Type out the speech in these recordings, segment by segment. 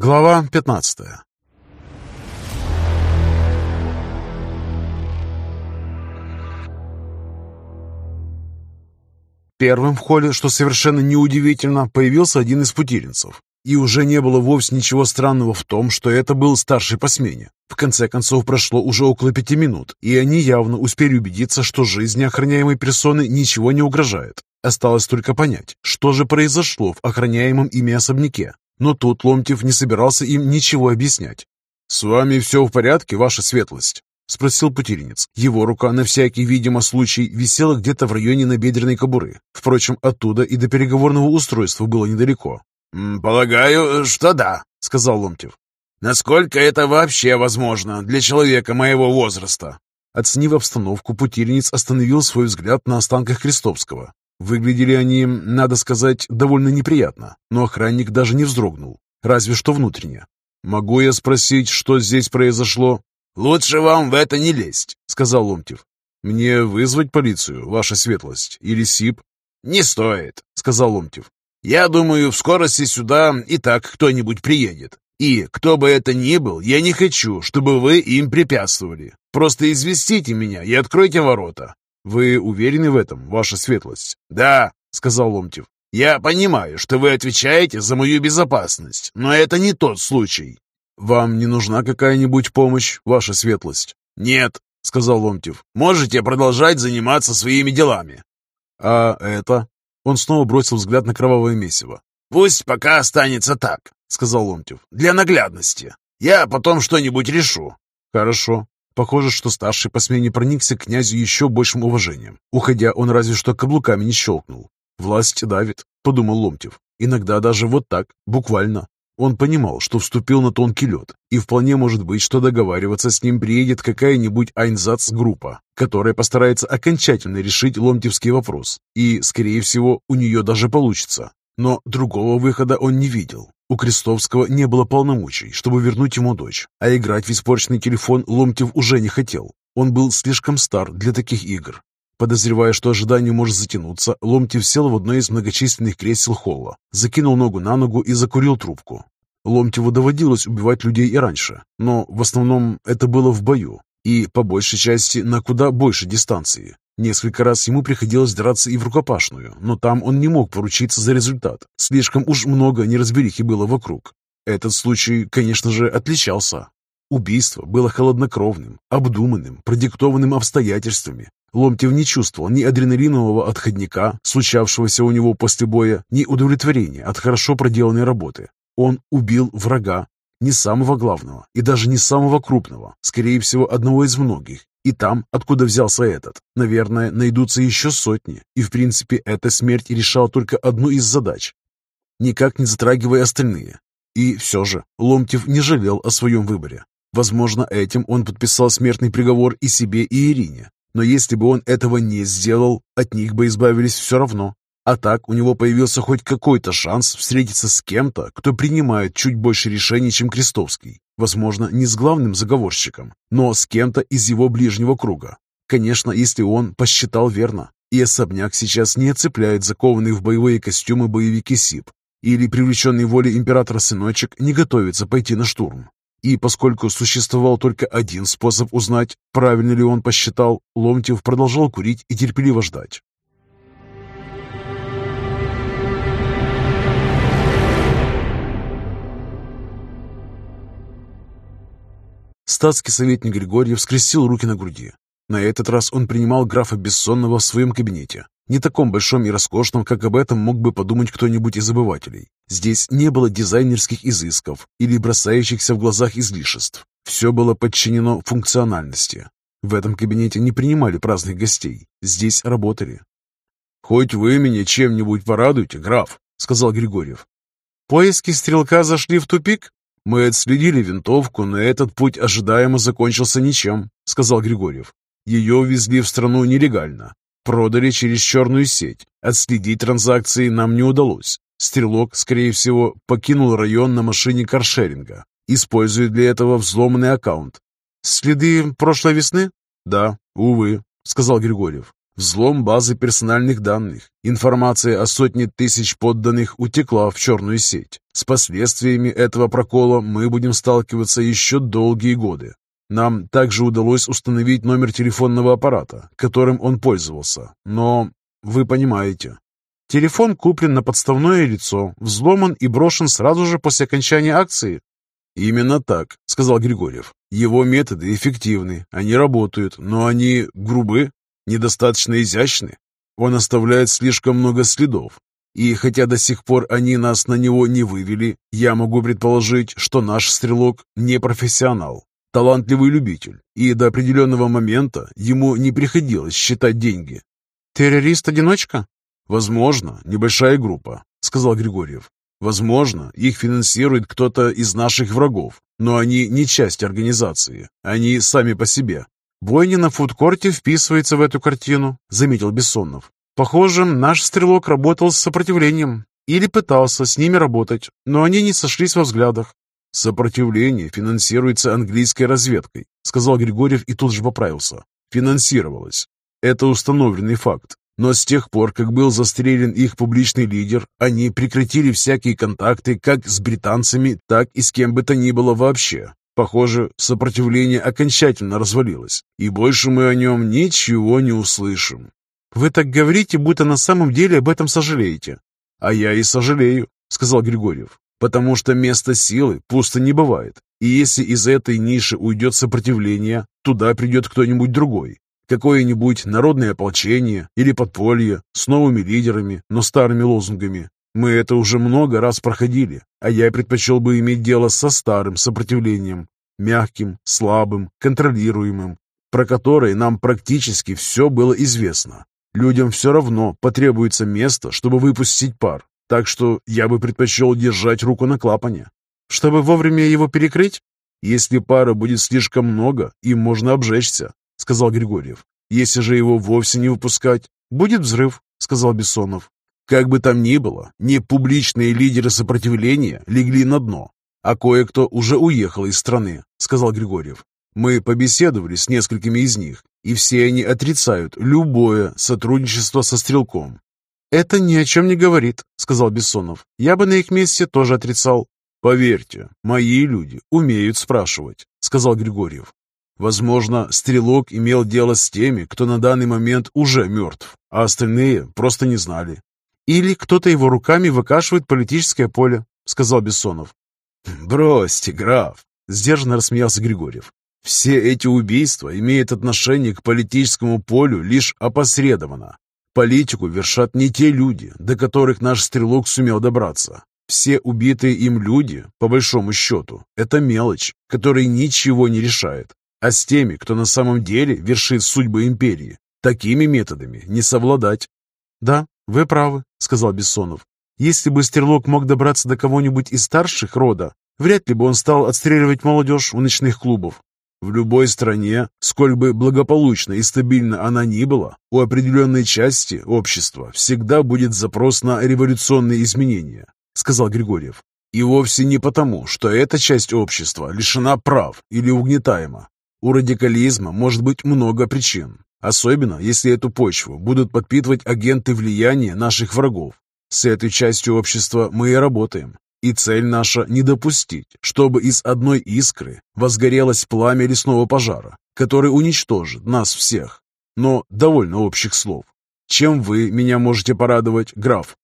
Глава 15 Первым в холле, что совершенно неудивительно, появился один из путилинцев. И уже не было вовсе ничего странного в том, что это был старший по смене. В конце концов, прошло уже около пяти минут, и они явно успели убедиться, что жизни охраняемой персоны ничего не угрожает. Осталось только понять, что же произошло в охраняемом ими особняке. Но тут Ломтев не собирался им ничего объяснять. «С вами все в порядке, ваша светлость?» — спросил путильниц. Его рука на всякий, видимо, случай висела где-то в районе набедренной кобуры. Впрочем, оттуда и до переговорного устройства было недалеко. «Полагаю, что да», — сказал Ломтев. «Насколько это вообще возможно для человека моего возраста?» Оценив обстановку, путильниц остановил свой взгляд на останках Крестовского. Выглядели они, надо сказать, довольно неприятно, но охранник даже не вздрогнул, разве что внутренне. «Могу я спросить, что здесь произошло?» «Лучше вам в это не лезть», — сказал Ломтев. «Мне вызвать полицию, ваша светлость, или СИП?» «Не стоит», — сказал Ломтев. «Я думаю, в скорости сюда и так кто-нибудь приедет. И, кто бы это ни был, я не хочу, чтобы вы им препятствовали. Просто известите меня и откройте ворота. «Вы уверены в этом, ваша светлость?» «Да», — сказал Ломтев. «Я понимаю, что вы отвечаете за мою безопасность, но это не тот случай». «Вам не нужна какая-нибудь помощь, ваша светлость?» «Нет», — сказал Ломтев. «Можете продолжать заниматься своими делами». «А это?» Он снова бросил взгляд на кровавое месиво. «Пусть пока останется так», — сказал Ломтев. «Для наглядности. Я потом что-нибудь решу». «Хорошо», Похоже, что старший по смене проникся к князю еще большим уважением. Уходя, он разве что каблуками не щелкнул. «Власть давит», — подумал Ломтев. «Иногда даже вот так, буквально». Он понимал, что вступил на тонкий лед, и вполне может быть, что договариваться с ним приедет какая-нибудь Айнзац-группа, которая постарается окончательно решить ломтевский вопрос, и, скорее всего, у нее даже получится. Но другого выхода он не видел. У Крестовского не было полномочий, чтобы вернуть ему дочь, а играть в испорченный телефон Ломтев уже не хотел. Он был слишком стар для таких игр. Подозревая, что ожидание может затянуться, Ломтев сел в одно из многочисленных кресел холла, закинул ногу на ногу и закурил трубку. Ломтеву доводилось убивать людей и раньше, но в основном это было в бою и, по большей части, на куда больше дистанции. Несколько раз ему приходилось драться и в рукопашную, но там он не мог поручиться за результат. Слишком уж много неразберихи было вокруг. Этот случай, конечно же, отличался. Убийство было холоднокровным, обдуманным, продиктованным обстоятельствами. Ломтев не чувствовал ни адреналинового отходника, случавшегося у него после боя, ни удовлетворения от хорошо проделанной работы. Он убил врага, не самого главного и даже не самого крупного, скорее всего, одного из многих, и там, откуда взялся этот, наверное, найдутся еще сотни. И, в принципе, эта смерть решала только одну из задач, никак не затрагивая остальные. И все же Ломтев не жалел о своем выборе. Возможно, этим он подписал смертный приговор и себе, и Ирине. Но если бы он этого не сделал, от них бы избавились все равно. А так у него появился хоть какой-то шанс встретиться с кем-то, кто принимает чуть больше решений, чем Крестовский. Возможно, не с главным заговорщиком, но с кем-то из его ближнего круга. Конечно, если он посчитал верно. И особняк сейчас не оцепляет закованный в боевые костюмы боевики СИП, или привлеченный волей императора сыночек не готовится пойти на штурм. И поскольку существовал только один способ узнать, правильно ли он посчитал, Ломтев продолжал курить и терпеливо ждать. Статский советник Григорьев скрестил руки на груди. На этот раз он принимал графа Бессонного в своем кабинете. Не таком большом и роскошном, как об этом мог бы подумать кто-нибудь из обывателей. Здесь не было дизайнерских изысков или бросающихся в глазах излишеств. Все было подчинено функциональности. В этом кабинете не принимали праздных гостей. Здесь работали. «Хоть вы меня чем-нибудь порадуете, граф», — сказал Григорьев. «Поиски стрелка зашли в тупик?» «Мы отследили винтовку, но этот путь ожидаемо закончился ничем», — сказал Григорьев. «Ее увезли в страну нелегально. Продали через черную сеть. Отследить транзакции нам не удалось. Стрелок, скорее всего, покинул район на машине каршеринга, используя для этого взломанный аккаунт. «Следы прошлой весны?» «Да, увы», — сказал Григорьев. Взлом базы персональных данных. Информация о сотне тысяч подданных утекла в черную сеть. С последствиями этого прокола мы будем сталкиваться еще долгие годы. Нам также удалось установить номер телефонного аппарата, которым он пользовался. Но вы понимаете. Телефон куплен на подставное лицо, взломан и брошен сразу же после окончания акции. «Именно так», — сказал Григорьев. «Его методы эффективны, они работают, но они грубы, недостаточно изящны. Он оставляет слишком много следов. И хотя до сих пор они нас на него не вывели, я могу предположить, что наш стрелок не профессионал, талантливый любитель, и до определенного момента ему не приходилось считать деньги. «Террорист-одиночка?» «Возможно, небольшая группа», — сказал Григорьев. «Возможно, их финансирует кто-то из наших врагов, но они не часть организации, они сами по себе. «Бойня на фудкорте вписывается в эту картину», — заметил Бессонов. «Похоже, наш стрелок работал с сопротивлением или пытался с ними работать, но они не сошлись во взглядах». «Сопротивление финансируется английской разведкой», — сказал Григорьев и тут же поправился. «Финансировалось. Это установленный факт. Но с тех пор, как был застрелен их публичный лидер, они прекратили всякие контакты как с британцами, так и с кем бы то ни было вообще. Похоже, сопротивление окончательно развалилось, и больше мы о нем ничего не услышим. Вы так говорите, будто на самом деле об этом сожалеете. А я и сожалею, сказал Григорьев, потому что место силы пусто не бывает. И если из этой ниши уйдет сопротивление, туда придет кто-нибудь другой. Какое-нибудь народное ополчение или подполье с новыми лидерами, но старыми лозунгами. Мы это уже много раз проходили, а я предпочел бы иметь дело со старым сопротивлением, мягким, слабым, контролируемым, про которое нам практически все было известно. Людям все равно потребуется место, чтобы выпустить пар, так что я бы предпочел держать руку на клапане. Чтобы вовремя его перекрыть? Если пара будет слишком много, им можно обжечься, сказал Григорьев. Если же его вовсе не выпускать, будет взрыв, сказал Бессонов. Как бы там ни было, не публичные лидеры сопротивления легли на дно, а кое-кто уже уехал из страны, сказал Григорьев. Мы побеседовали с несколькими из них, и все они отрицают любое сотрудничество со стрелком. «Это ни о чем не говорит», — сказал Бессонов. «Я бы на их месте тоже отрицал». «Поверьте, мои люди умеют спрашивать», — сказал Григорьев. Возможно, стрелок имел дело с теми, кто на данный момент уже мертв, а остальные просто не знали. Или кто-то его руками выкашивает политическое поле, сказал Бессонов. Бросьте, граф, сдержанно рассмеялся Григорьев. Все эти убийства имеют отношение к политическому полю лишь опосредованно. Политику вершат не те люди, до которых наш стрелок сумел добраться. Все убитые им люди, по большому счету, это мелочь, которая ничего не решает. А с теми, кто на самом деле вершит судьбы империи, такими методами не совладать. Да, «Вы правы», — сказал Бессонов. «Если бы Стрелок мог добраться до кого-нибудь из старших рода, вряд ли бы он стал отстреливать молодежь у ночных клубов. В любой стране, сколь бы благополучно и стабильно она ни была, у определенной части общества всегда будет запрос на революционные изменения», — сказал Григорьев. «И вовсе не потому, что эта часть общества лишена прав или угнетаема. У радикализма может быть много причин, Особенно, если эту почву будут подпитывать агенты влияния наших врагов. С этой частью общества мы и работаем. И цель наша не допустить, чтобы из одной искры возгорелось пламя лесного пожара, который уничтожит нас всех. Но довольно общих слов. Чем вы меня можете порадовать, граф?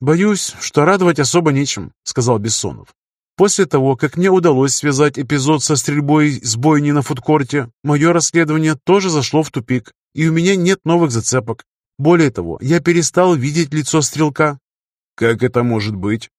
«Боюсь, что радовать особо нечем», — сказал Бессонов. После того, как мне удалось связать эпизод со стрельбой с бойни на фудкорте, мое расследование тоже зашло в тупик, и у меня нет новых зацепок. Более того, я перестал видеть лицо стрелка. Как это может быть?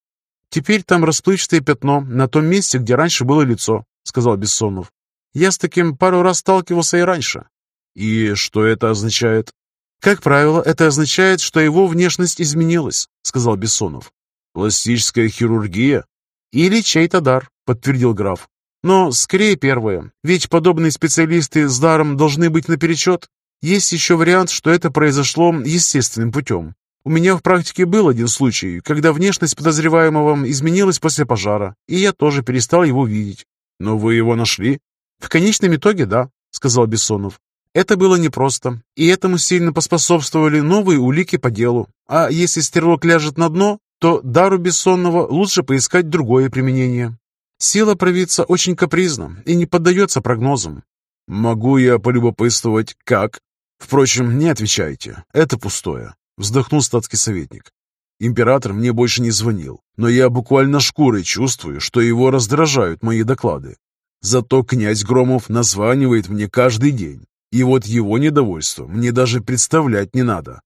Теперь там расплывчатое пятно на том месте, где раньше было лицо, сказал Бессонов. Я с таким пару раз сталкивался и раньше. И что это означает? Как правило, это означает, что его внешность изменилась, сказал Бессонов. Пластическая хирургия? Или чей-то дар, подтвердил граф. Но скорее первое, ведь подобные специалисты с даром должны быть наперечет. Есть еще вариант, что это произошло естественным путем. У меня в практике был один случай, когда внешность подозреваемого изменилась после пожара, и я тоже перестал его видеть. Но вы его нашли? В конечном итоге, да, сказал Бессонов. Это было непросто, и этому сильно поспособствовали новые улики по делу. А если стрелок ляжет на дно, то дару бессонного лучше поискать другое применение. Сила провидца очень капризна и не поддается прогнозам. «Могу я полюбопытствовать, как?» «Впрочем, не отвечайте. Это пустое», — вздохнул статский советник. «Император мне больше не звонил, но я буквально шкурой чувствую, что его раздражают мои доклады. Зато князь Громов названивает мне каждый день, и вот его недовольство мне даже представлять не надо».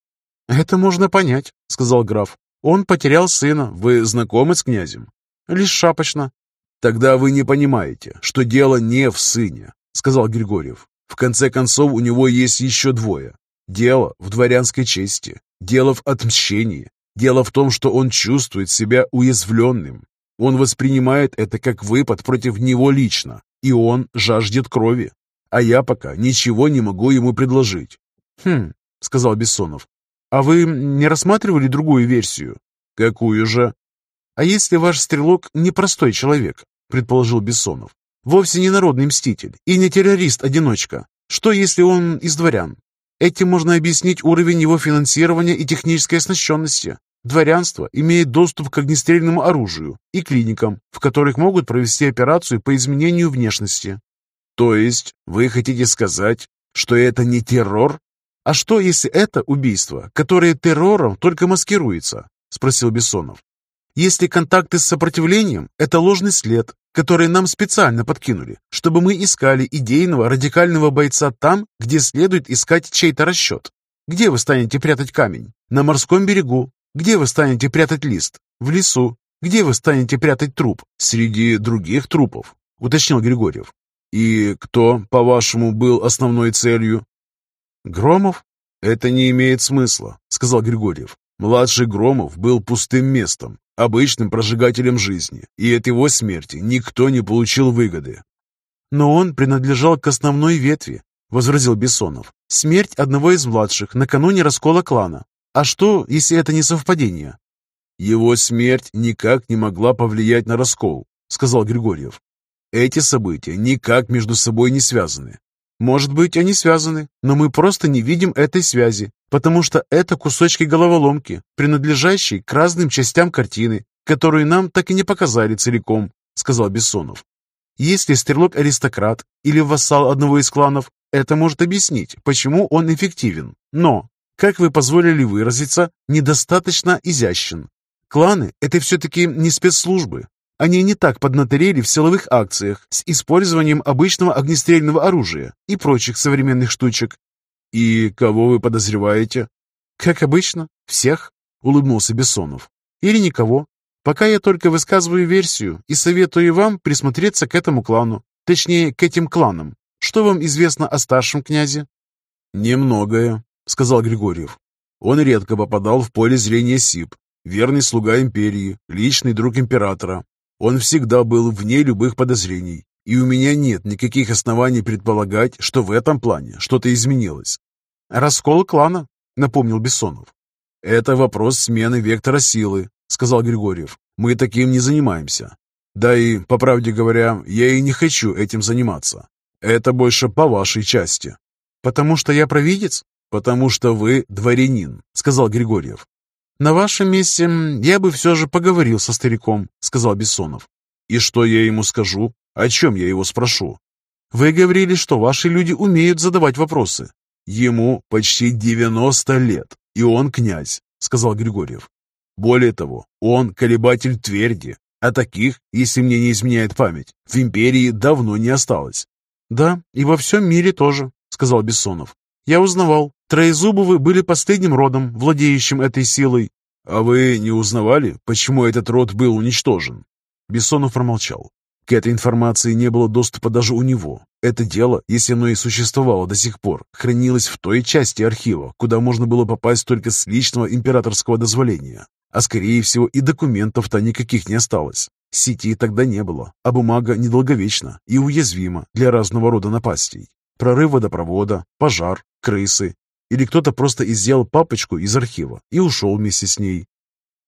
«Это можно понять», — сказал граф. «Он потерял сына. Вы знакомы с князем?» «Лишь шапочно». «Тогда вы не понимаете, что дело не в сыне сказал Григорьев. В конце концов, у него есть еще двое. Дело в дворянской чести, дело в отмщении, дело в том, что он чувствует себя уязвленным. Он воспринимает это как выпад против него лично, и он жаждет крови. А я пока ничего не могу ему предложить. «Хм», — сказал Бессонов. «А вы не рассматривали другую версию?» «Какую же?» «А если ваш стрелок непростой человек?» — предположил Бессонов. Вовсе не народный мститель и не террорист-одиночка. Что, если он из дворян? Этим можно объяснить уровень его финансирования и технической оснащенности. Дворянство имеет доступ к огнестрельному оружию и клиникам, в которых могут провести операцию по изменению внешности. То есть вы хотите сказать, что это не террор? А что, если это убийство, которое террором только маскируется? Спросил Бессонов. Если контакты с сопротивлением – это ложный след, который нам специально подкинули, чтобы мы искали идейного радикального бойца там, где следует искать чей-то расчет. Где вы станете прятать камень? На морском берегу. Где вы станете прятать лист? В лесу. Где вы станете прятать труп? Среди других трупов, уточнил Григорьев. И кто, по-вашему, был основной целью? Громов? Это не имеет смысла, сказал Григорьев. Младший Громов был пустым местом, обычным прожигателем жизни, и от его смерти никто не получил выгоды. «Но он принадлежал к основной ветви», — возразил Бессонов. «Смерть одного из младших накануне раскола клана. А что, если это не совпадение?» «Его смерть никак не могла повлиять на раскол», — сказал Григорьев. «Эти события никак между собой не связаны. Может быть, они связаны, но мы просто не видим этой связи, потому что это кусочки головоломки, принадлежащие к разным частям картины, которую нам так и не показали целиком, сказал Бессонов. Если стрелок-аристократ или вассал одного из кланов, это может объяснить, почему он эффективен. Но, как вы позволили выразиться, недостаточно изящен. Кланы – это все-таки не спецслужбы, они не так поднаторели в силовых акциях с использованием обычного огнестрельного оружия и прочих современных штучек. «И кого вы подозреваете?» «Как обычно, всех», — улыбнулся Бессонов. «Или никого. Пока я только высказываю версию и советую вам присмотреться к этому клану, точнее, к этим кланам. Что вам известно о старшем князе?» «Немногое», — сказал Григорьев. Он редко попадал в поле зрения СИП, верный слуга империи, личный друг императора, он всегда был вне любых подозрений, и у меня нет никаких оснований предполагать, что в этом плане что-то изменилось. «Раскол клана», — напомнил Бессонов. «Это вопрос смены вектора силы», — сказал Григорьев. «Мы таким не занимаемся. Да и, по правде говоря, я и не хочу этим заниматься. Это больше по вашей части». «Потому что я провидец?» «Потому что вы дворянин», — сказал Григорьев. «На вашем месте я бы все же поговорил со стариком», — сказал Бессонов. «И что я ему скажу? О чем я его спрошу?» «Вы говорили, что ваши люди умеют задавать вопросы». «Ему почти девяносто лет, и он князь», — сказал Григорьев. «Более того, он колебатель тверди, а таких, если мне не изменяет память, в империи давно не осталось». «Да, и во всем мире тоже», — сказал Бессонов. «Я узнавал, Троезубовы были последним родом, владеющим этой силой. А вы не узнавали, почему этот род был уничтожен? Бессонов промолчал. К этой информации не было доступа даже у него. Это дело, если оно и существовало до сих пор, хранилось в той части архива, куда можно было попасть только с личного императорского дозволения. А скорее всего и документов-то никаких не осталось. Сети тогда не было, а бумага недолговечна и уязвима для разного рода напастей. Прорыв водопровода, пожар, крысы или кто-то просто изъял папочку из архива и ушел вместе с ней.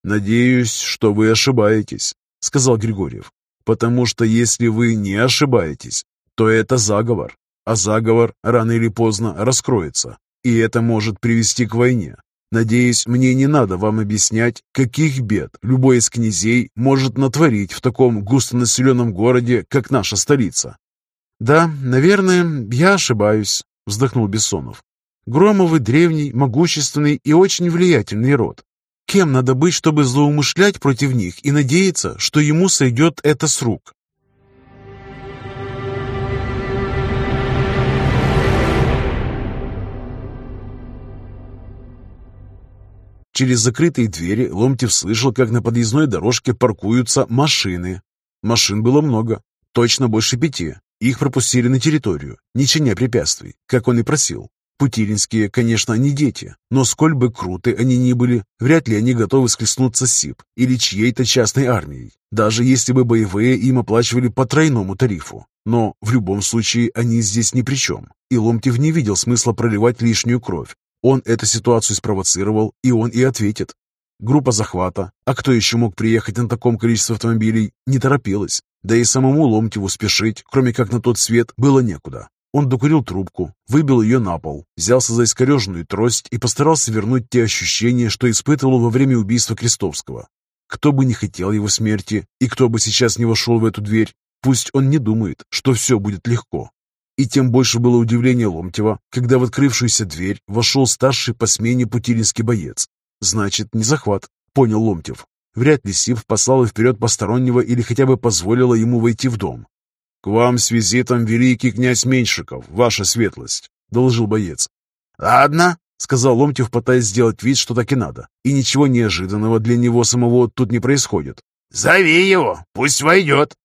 «Надеюсь, что вы ошибаетесь», — сказал Григорьев. «Потому что если вы не ошибаетесь, то это заговор. а заговор рано или поздно раскроется, и это может привести к войне. Надеюсь, мне не надо вам объяснять, каких бед любой из князей может натворить в таком густонаселенном городе, как наша столица. «Да, наверное, я ошибаюсь», — вздохнул Бессонов. «Громовы — древний, могущественный и очень влиятельный род. Кем надо быть, чтобы злоумышлять против них и надеяться, что ему сойдет это с рук?» Через закрытые двери Ломтев слышал, как на подъездной дорожке паркуются машины. Машин было много, точно больше пяти. Их пропустили на территорию, не чиня препятствий, как он и просил. Путилинские, конечно, не дети, но сколь бы круты они ни были, вряд ли они готовы схлестнуться с СИП или чьей-то частной армией, даже если бы боевые им оплачивали по тройному тарифу. Но в любом случае они здесь ни при чем, и Ломтев не видел смысла проливать лишнюю кровь, он эту ситуацию спровоцировал, и он и ответит. Группа захвата, а кто еще мог приехать на таком количестве автомобилей, не торопилась. Да и самому Ломтеву спешить, кроме как на тот свет, было некуда. Он докурил трубку, выбил ее на пол, взялся за искореженную трость и постарался вернуть те ощущения, что испытывал во время убийства Крестовского. Кто бы не хотел его смерти, и кто бы сейчас не вошел в эту дверь, пусть он не думает, что все будет легко. И тем больше было удивление Ломтева, когда в открывшуюся дверь вошел старший по смене путилинский боец. Значит, не захват, понял Ломтев. Вряд ли Сив послала вперед постороннего или хотя бы позволила ему войти в дом. «К вам с визитом великий князь Меньшиков, ваша светлость», — доложил боец. «Ладно», — сказал Ломтев, пытаясь сделать вид, что так и надо. И ничего неожиданного для него самого тут не происходит. «Зови его, пусть войдет».